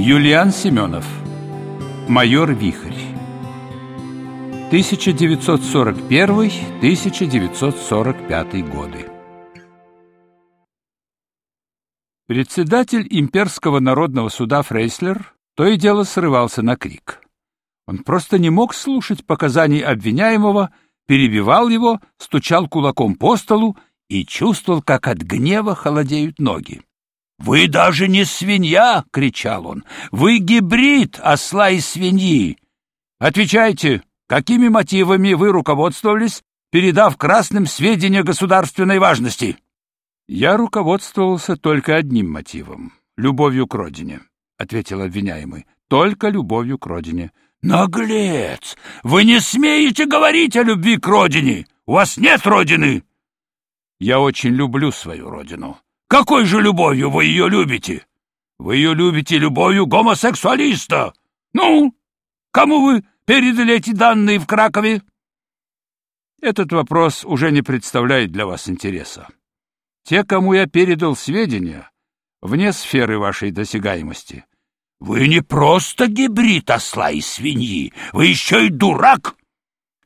Юлиан Семенов Майор Вихрь 1941-1945 годы Председатель имперского народного суда Фрейслер то и дело срывался на крик. Он просто не мог слушать показаний обвиняемого, перебивал его, стучал кулаком по столу и чувствовал, как от гнева холодеют ноги. «Вы даже не свинья!» — кричал он. «Вы гибрид осла и свиньи! Отвечайте, какими мотивами вы руководствовались, передав красным сведения государственной важности?» «Я руководствовался только одним мотивом — любовью к родине», — ответил обвиняемый. «Только любовью к родине». «Наглец! Вы не смеете говорить о любви к родине! У вас нет родины!» «Я очень люблю свою родину», какой же любовью вы ее любите? Вы ее любите любовью гомосексуалиста. Ну, кому вы передали эти данные в Кракове? Этот вопрос уже не представляет для вас интереса. Те, кому я передал сведения, вне сферы вашей досягаемости. Вы не просто гибрид осла и свиньи, вы еще и дурак.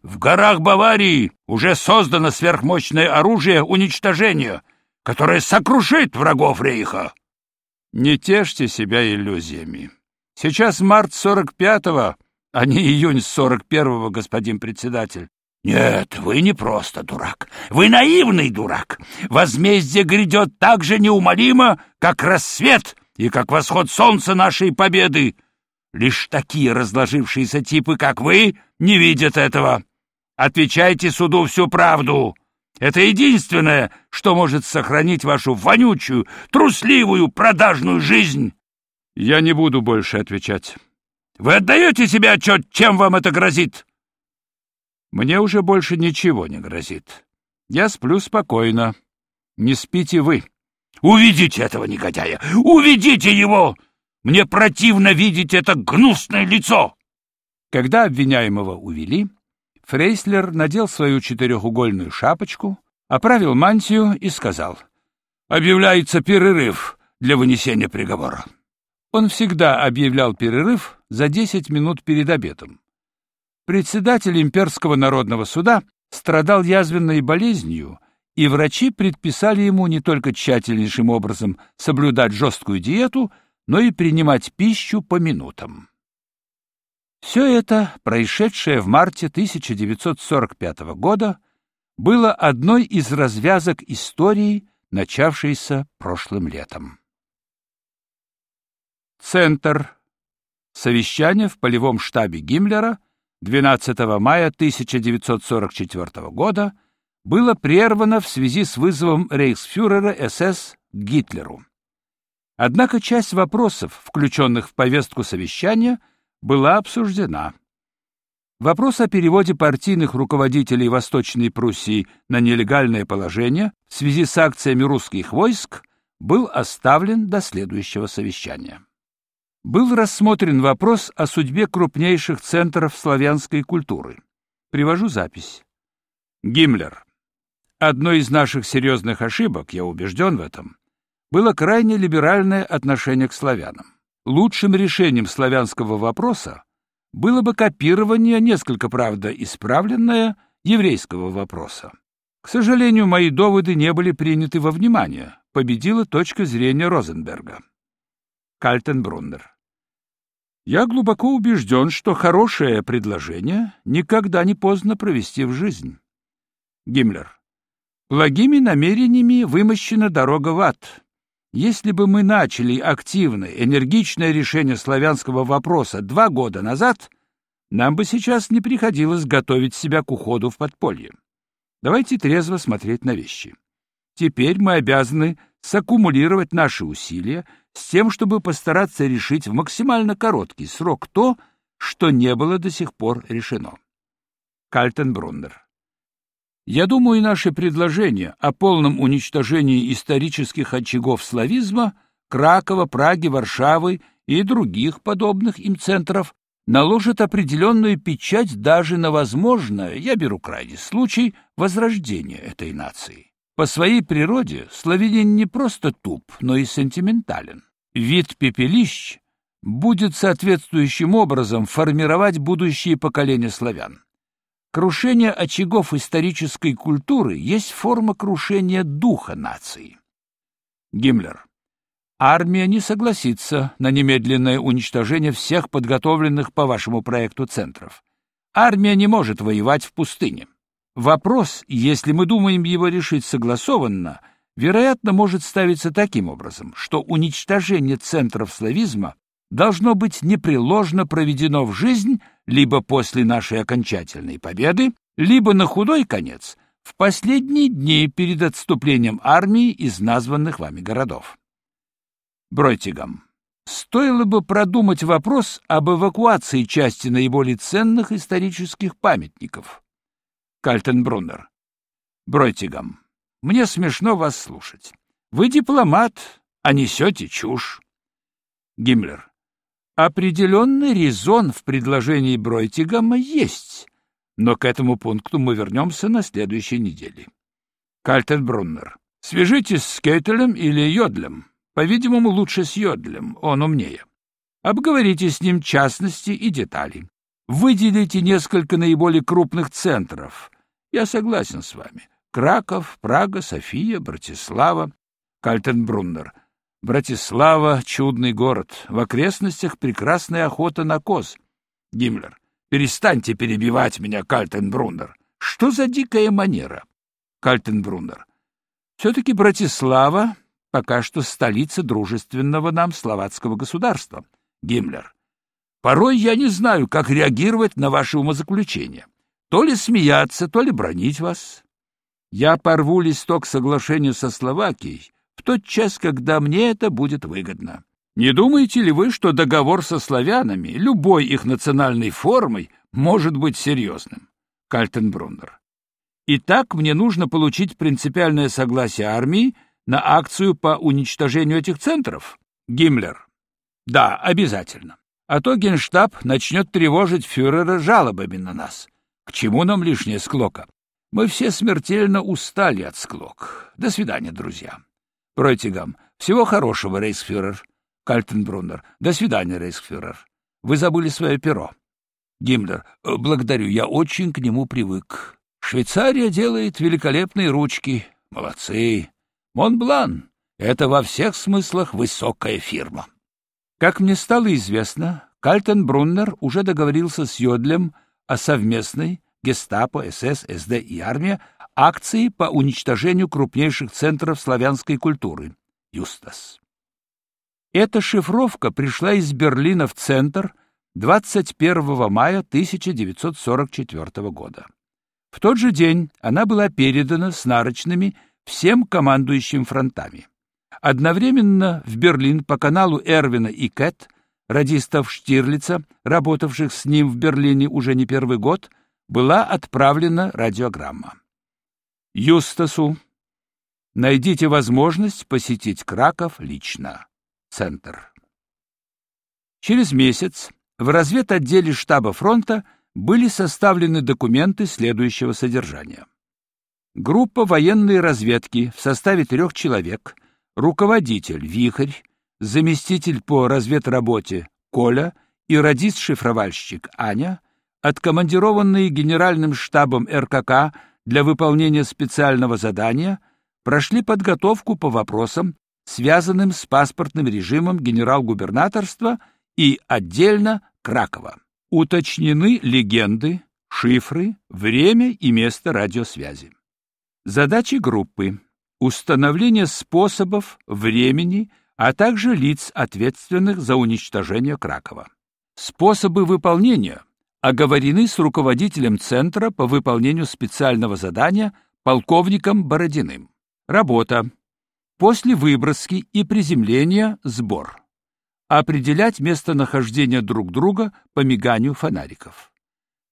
В горах Баварии уже создано сверхмощное оружие уничтожения — которая сокрушит врагов Рейха. Не тешьте себя иллюзиями. Сейчас март сорок пятого, а не июнь сорок первого, господин председатель. Нет, вы не просто дурак. Вы наивный дурак. Возмездие грядет так же неумолимо, как рассвет и как восход солнца нашей победы. Лишь такие разложившиеся типы, как вы, не видят этого. Отвечайте суду всю правду. Это единственное, что может сохранить вашу вонючую, трусливую, продажную жизнь. Я не буду больше отвечать. Вы отдаете себе отчет, чем вам это грозит? Мне уже больше ничего не грозит. Я сплю спокойно. Не спите вы. Уведите этого негодяя! Уведите его! Мне противно видеть это гнусное лицо! Когда обвиняемого увели, Фрейслер надел свою четырехугольную шапочку, оправил мантию и сказал, «Объявляется перерыв для вынесения приговора». Он всегда объявлял перерыв за десять минут перед обедом. Председатель имперского народного суда страдал язвенной болезнью, и врачи предписали ему не только тщательнейшим образом соблюдать жесткую диету, но и принимать пищу по минутам. Все это, происшедшее в марте 1945 года, было одной из развязок истории, начавшейся прошлым летом. Центр. Совещание в полевом штабе Гиммлера 12 мая 1944 года было прервано в связи с вызовом рейхсфюрера СС Гитлеру. Однако часть вопросов, включенных в повестку совещания, была обсуждена. Вопрос о переводе партийных руководителей Восточной Пруссии на нелегальное положение в связи с акциями русских войск был оставлен до следующего совещания. Был рассмотрен вопрос о судьбе крупнейших центров славянской культуры. Привожу запись. Гиммлер. Одной из наших серьезных ошибок, я убежден в этом, было крайне либеральное отношение к славянам. Лучшим решением славянского вопроса было бы копирование, несколько, правда, исправленное, еврейского вопроса. К сожалению, мои доводы не были приняты во внимание. Победила точка зрения Розенберга. Кальтенбруннер. Я глубоко убежден, что хорошее предложение никогда не поздно провести в жизнь. Гиммлер. Благими намерениями вымощена дорога в ад. Если бы мы начали активное, энергичное решение славянского вопроса два года назад, нам бы сейчас не приходилось готовить себя к уходу в подполье. Давайте трезво смотреть на вещи. Теперь мы обязаны саккумулировать наши усилия с тем, чтобы постараться решить в максимально короткий срок то, что не было до сих пор решено. Кальтенбруннер я думаю, наше предложение о полном уничтожении исторических очагов славизма Кракова, Праги, Варшавы и других подобных им центров наложит определенную печать даже на возможное, я беру крайний случай, возрождение этой нации. По своей природе славянин не просто туп, но и сентиментален. Вид пепелищ будет соответствующим образом формировать будущие поколения славян. Крушение очагов исторической культуры есть форма крушения духа нации. Гиммлер. Армия не согласится на немедленное уничтожение всех подготовленных по вашему проекту центров. Армия не может воевать в пустыне. Вопрос, если мы думаем его решить согласованно, вероятно, может ставиться таким образом, что уничтожение центров славизма должно быть непреложно проведено в жизнь либо после нашей окончательной победы, либо на худой конец в последние дни перед отступлением армии из названных вами городов. Бройтигам. Стоило бы продумать вопрос об эвакуации части наиболее ценных исторических памятников. Кальтенбруннер. Бройтигам. Мне смешно вас слушать. Вы дипломат, а несете чушь. Гиммлер. Определенный резон в предложении Бройтигама есть, но к этому пункту мы вернемся на следующей неделе. Кальтенбруннер. Свяжитесь с Кейтелем или Йодлем. По-видимому, лучше с Йодлем, он умнее. Обговорите с ним частности и детали. Выделите несколько наиболее крупных центров. Я согласен с вами. Краков, Прага, София, Братислава, Кальтенбруннер. Братислава — чудный город. В окрестностях прекрасная охота на коз. Гиммлер. Перестаньте перебивать меня, Кальтенбруннер. Что за дикая манера? Кальтенбруннер. Все-таки Братислава пока что столица дружественного нам словацкого государства. Гиммлер. Порой я не знаю, как реагировать на ваши умозаключения. То ли смеяться, то ли бронить вас. Я порву листок соглашения со Словакией в тот час, когда мне это будет выгодно. Не думаете ли вы, что договор со славянами, любой их национальной формой, может быть серьезным? Кальтенбруннер. Итак, мне нужно получить принципиальное согласие армии на акцию по уничтожению этих центров? Гиммлер. Да, обязательно. А то Генштаб начнет тревожить фюрера жалобами на нас. К чему нам лишняя склока? Мы все смертельно устали от склок. До свидания, друзья. Пройтигам. Всего хорошего, рейхсфюрер. Кальтенбруннер. До свидания, рейхсфюрер. Вы забыли свое перо. Гиммлер. Благодарю, я очень к нему привык. Швейцария делает великолепные ручки. Молодцы. Монблан — это во всех смыслах высокая фирма. Как мне стало известно, Кальтенбруннер уже договорился с Йодлем о совместной гестапо, СС, СД и армия акции по уничтожению крупнейших центров славянской культуры — Юстас. Эта шифровка пришла из Берлина в центр 21 мая 1944 года. В тот же день она была передана с нарочными всем командующим фронтами. Одновременно в Берлин по каналу Эрвина и Кэт, радистов Штирлица, работавших с ним в Берлине уже не первый год, была отправлена радиограмма. Юстасу. Найдите возможность посетить Краков лично. Центр. Через месяц в разведотделе штаба фронта были составлены документы следующего содержания. Группа военной разведки в составе трех человек, руководитель Вихрь, заместитель по разведработе Коля и радист-шифровальщик Аня, откомандированные генеральным штабом РКК для выполнения специального задания, прошли подготовку по вопросам, связанным с паспортным режимом генерал-губернаторства и отдельно Кракова. Уточнены легенды, шифры, время и место радиосвязи. Задачи группы – установление способов, времени, а также лиц, ответственных за уничтожение Кракова. Способы выполнения оговорены с руководителем Центра по выполнению специального задания полковником Бородиным. Работа. После выброски и приземления сбор. Определять местонахождение друг друга по миганию фонариков.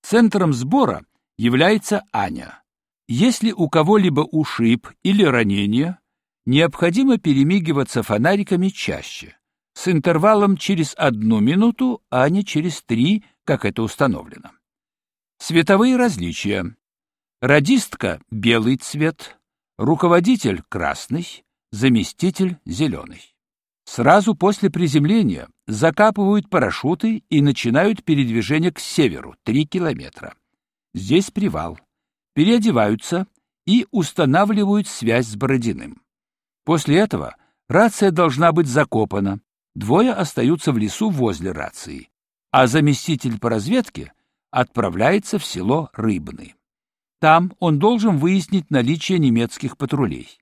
Центром сбора является Аня. Если у кого-либо ушиб или ранение, необходимо перемигиваться фонариками чаще, с интервалом через одну минуту, а не через три, как это установлено. Цветовые различия. Радистка — белый цвет, руководитель — красный, заместитель — зеленый. Сразу после приземления закапывают парашюты и начинают передвижение к северу, 3 километра. Здесь привал. Переодеваются и устанавливают связь с Бородиным. После этого рация должна быть закопана. Двое остаются в лесу возле рации, а заместитель по разведке отправляется в село Рыбны. Там он должен выяснить наличие немецких патрулей.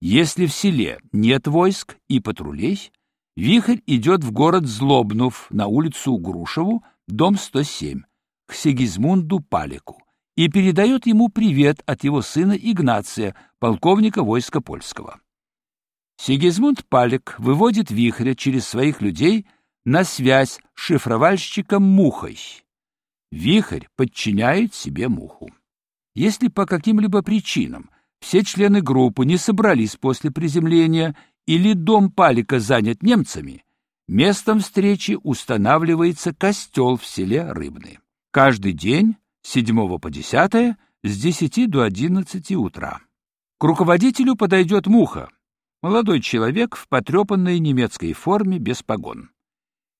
Если в селе нет войск и патрулей, Вихрь идет в город Злобнув на улицу Грушеву, дом 107, к Сигизмунду Палику и передает ему привет от его сына Игнация, полковника войска польского. Сигизмунд Палик выводит Вихря через своих людей на связь с шифровальщиком Мухой. Вихрь подчиняет себе Муху. Если по каким-либо причинам все члены группы не собрались после приземления или дом Палика занят немцами, местом встречи устанавливается костел в селе Рыбный. Каждый день с 7 по 10 с 10 до 11 утра. К руководителю подойдет Муха, молодой человек в потрепанной немецкой форме без погон.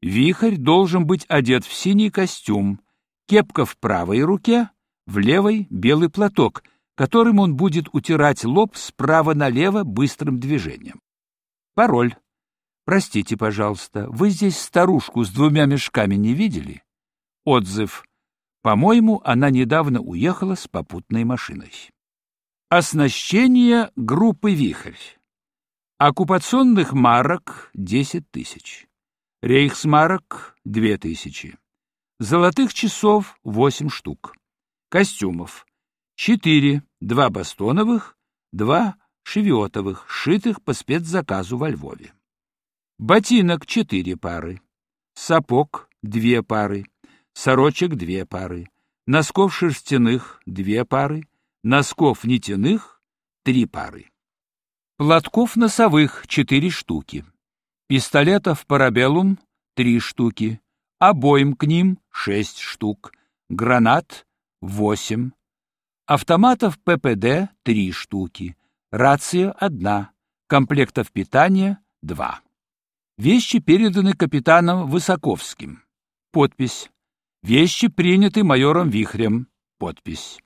Вихрь должен быть одет в синий костюм, кепка в правой руке, в левой белый платок — которым он будет утирать лоб справа налево быстрым движением. Пароль. Простите, пожалуйста, вы здесь старушку с двумя мешками не видели? Отзыв. По-моему, она недавно уехала с попутной машиной. Оснащение группы «Вихрь». Оккупационных марок — 10 тысяч. Рейхсмарок — 2 тысячи. Золотых часов — 8 штук. Костюмов Четыре, два бастоновых, два шевиотовых, шитых по спецзаказу во Львове. Ботинок четыре пары, сапог две пары, сорочек две пары, носков шерстяных две пары, носков нитяных три пары. Платков носовых четыре штуки, пистолетов парабеллум три штуки, обоим к ним шесть штук, гранат восемь, Автоматов ППД — три штуки, рация — одна, комплектов питания — два. Вещи переданы капитаном Высоковским. Подпись. Вещи приняты майором Вихрем. Подпись.